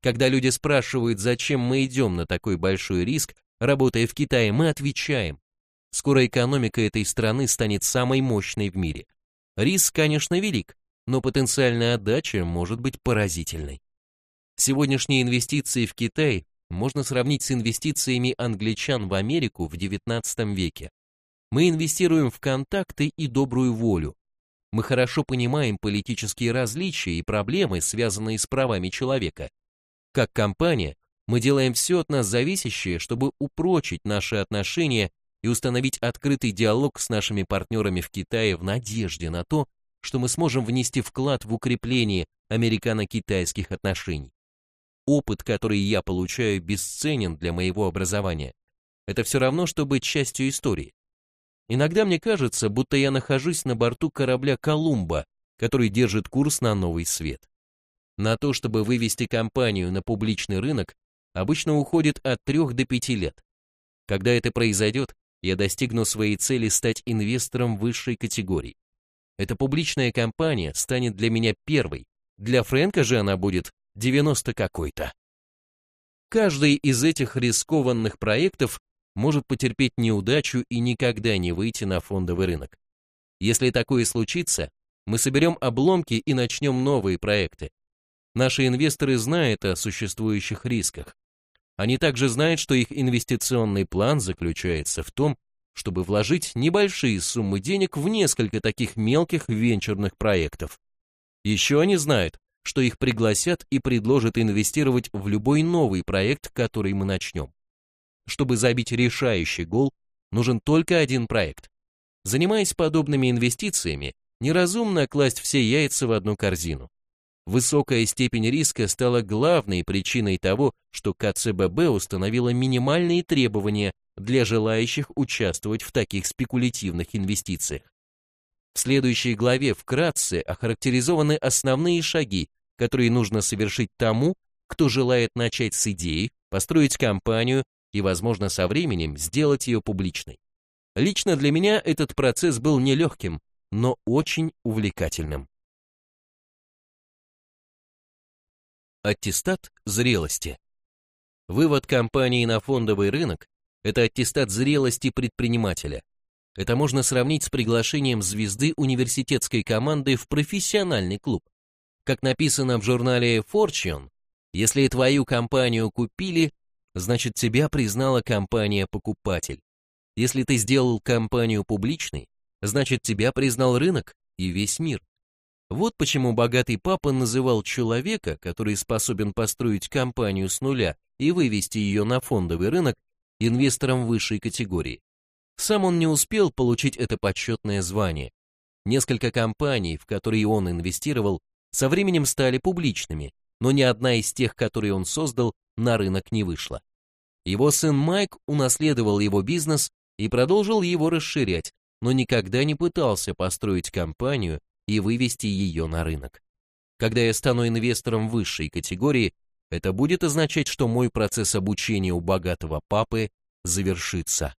Когда люди спрашивают, зачем мы идем на такой большой риск, работая в Китае, мы отвечаем. Скоро экономика этой страны станет самой мощной в мире. Риск, конечно, велик, но потенциальная отдача может быть поразительной. Сегодняшние инвестиции в Китай можно сравнить с инвестициями англичан в Америку в XIX веке. Мы инвестируем в контакты и добрую волю. Мы хорошо понимаем политические различия и проблемы, связанные с правами человека. Как компания, мы делаем все от нас зависящее, чтобы упрочить наши отношения и установить открытый диалог с нашими партнерами в Китае в надежде на то, что мы сможем внести вклад в укрепление американо-китайских отношений. Опыт, который я получаю, бесценен для моего образования. Это все равно, что быть частью истории. Иногда мне кажется, будто я нахожусь на борту корабля «Колумба», который держит курс на новый свет. На то, чтобы вывести компанию на публичный рынок, обычно уходит от 3 до 5 лет. Когда это произойдет, я достигну своей цели стать инвестором высшей категории. Эта публичная компания станет для меня первой, для Фрэнка же она будет 90 какой-то. Каждый из этих рискованных проектов может потерпеть неудачу и никогда не выйти на фондовый рынок. Если такое случится, мы соберем обломки и начнем новые проекты. Наши инвесторы знают о существующих рисках. Они также знают, что их инвестиционный план заключается в том, чтобы вложить небольшие суммы денег в несколько таких мелких венчурных проектов. Еще они знают, что их пригласят и предложат инвестировать в любой новый проект, который мы начнем. Чтобы забить решающий гол, нужен только один проект. Занимаясь подобными инвестициями, Неразумно класть все яйца в одну корзину. Высокая степень риска стала главной причиной того, что КЦББ установила минимальные требования для желающих участвовать в таких спекулятивных инвестициях. В следующей главе вкратце охарактеризованы основные шаги, которые нужно совершить тому, кто желает начать с идеи, построить компанию и, возможно, со временем сделать ее публичной. Лично для меня этот процесс был нелегким, но очень увлекательным. Аттестат зрелости. Вывод компании на фондовый рынок – это аттестат зрелости предпринимателя. Это можно сравнить с приглашением звезды университетской команды в профессиональный клуб. Как написано в журнале Fortune, если твою компанию купили, значит тебя признала компания-покупатель. Если ты сделал компанию публичной, значит тебя признал рынок и весь мир. Вот почему богатый папа называл человека, который способен построить компанию с нуля и вывести ее на фондовый рынок, инвестором высшей категории. Сам он не успел получить это почетное звание. Несколько компаний, в которые он инвестировал, со временем стали публичными, но ни одна из тех, которые он создал, на рынок не вышла. Его сын Майк унаследовал его бизнес и продолжил его расширять, но никогда не пытался построить компанию и вывести ее на рынок. Когда я стану инвестором высшей категории, это будет означать, что мой процесс обучения у богатого папы завершится.